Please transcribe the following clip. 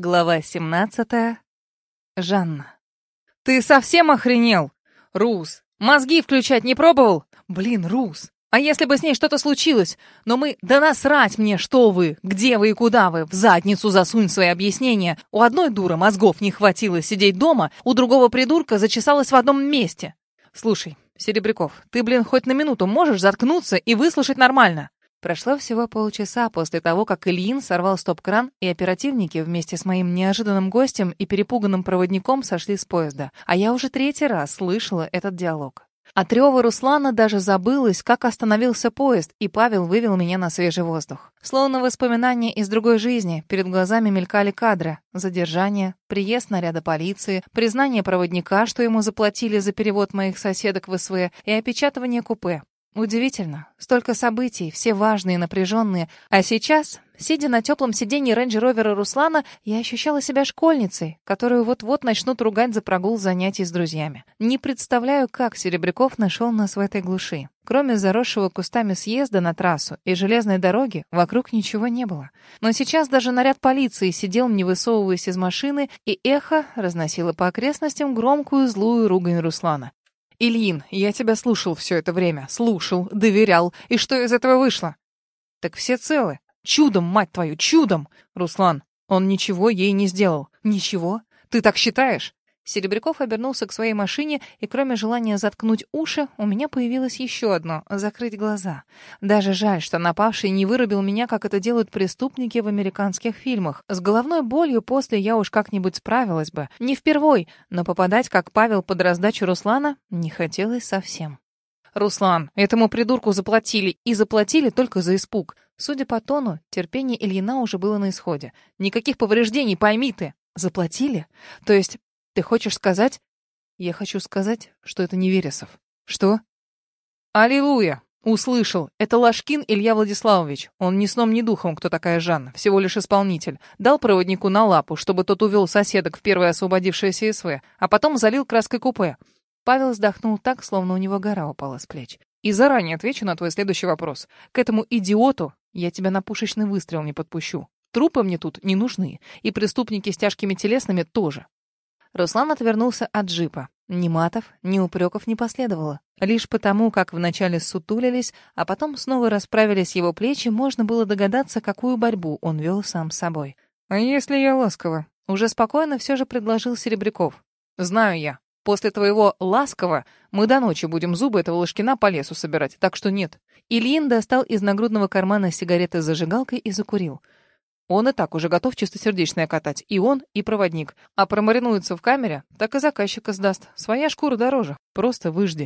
Глава 17. Жанна. «Ты совсем охренел? Рус, мозги включать не пробовал? Блин, Рус, а если бы с ней что-то случилось? Но мы... Да насрать мне, что вы, где вы и куда вы. В задницу засунь свои объяснения. У одной дуры мозгов не хватило сидеть дома, у другого придурка зачесалась в одном месте. Слушай, Серебряков, ты, блин, хоть на минуту можешь заткнуться и выслушать нормально?» Прошло всего полчаса после того, как Ильин сорвал стоп-кран, и оперативники вместе с моим неожиданным гостем и перепуганным проводником сошли с поезда. А я уже третий раз слышала этот диалог. От рева Руслана даже забылось, как остановился поезд, и Павел вывел меня на свежий воздух. Словно воспоминания из другой жизни, перед глазами мелькали кадры. Задержание, приезд наряда полиции, признание проводника, что ему заплатили за перевод моих соседок в СВ, и опечатывание купе. Удивительно. Столько событий, все важные напряженные. А сейчас, сидя на теплом сиденье рейндж-ровера Руслана, я ощущала себя школьницей, которую вот-вот начнут ругать за прогул занятий с друзьями. Не представляю, как Серебряков нашел нас в этой глуши. Кроме заросшего кустами съезда на трассу и железной дороги, вокруг ничего не было. Но сейчас даже наряд полиции сидел, не высовываясь из машины, и эхо разносило по окрестностям громкую злую ругань Руслана. «Ильин, я тебя слушал все это время. Слушал, доверял. И что из этого вышло?» «Так все целы. Чудом, мать твою, чудом!» «Руслан, он ничего ей не сделал». «Ничего? Ты так считаешь?» Серебряков обернулся к своей машине, и кроме желания заткнуть уши, у меня появилось еще одно — закрыть глаза. Даже жаль, что напавший не вырубил меня, как это делают преступники в американских фильмах. С головной болью после я уж как-нибудь справилась бы. Не впервой, но попадать, как Павел, под раздачу Руслана не хотелось совсем. «Руслан, этому придурку заплатили, и заплатили только за испуг». Судя по тону, терпение Ильина уже было на исходе. «Никаких повреждений, пойми ты!» «Заплатили? То есть ты хочешь сказать? Я хочу сказать, что это не Вересов. Что? Аллилуйя! Услышал. Это Ложкин Илья Владиславович. Он ни сном, ни духом, кто такая Жанна. Всего лишь исполнитель. Дал проводнику на лапу, чтобы тот увел соседок в первое освободившееся СВ, а потом залил краской купе. Павел вздохнул так, словно у него гора упала с плеч. И заранее отвечу на твой следующий вопрос. К этому идиоту я тебя на пушечный выстрел не подпущу. Трупы мне тут не нужны, и преступники с тяжкими телесными тоже. Руслан отвернулся от джипа. Ни матов, ни упреков не последовало. Лишь потому, как вначале сутулились, а потом снова расправились его плечи, можно было догадаться, какую борьбу он вел сам с собой. «А если я ласково?» Уже спокойно все же предложил Серебряков. «Знаю я. После твоего ласково мы до ночи будем зубы этого Ложкина по лесу собирать, так что нет». Ильин достал из нагрудного кармана сигареты с зажигалкой и закурил. Он и так уже готов чистосердечное катать. И он, и проводник. А промаринуется в камере, так и заказчика сдаст. Своя шкура дороже. Просто выжди.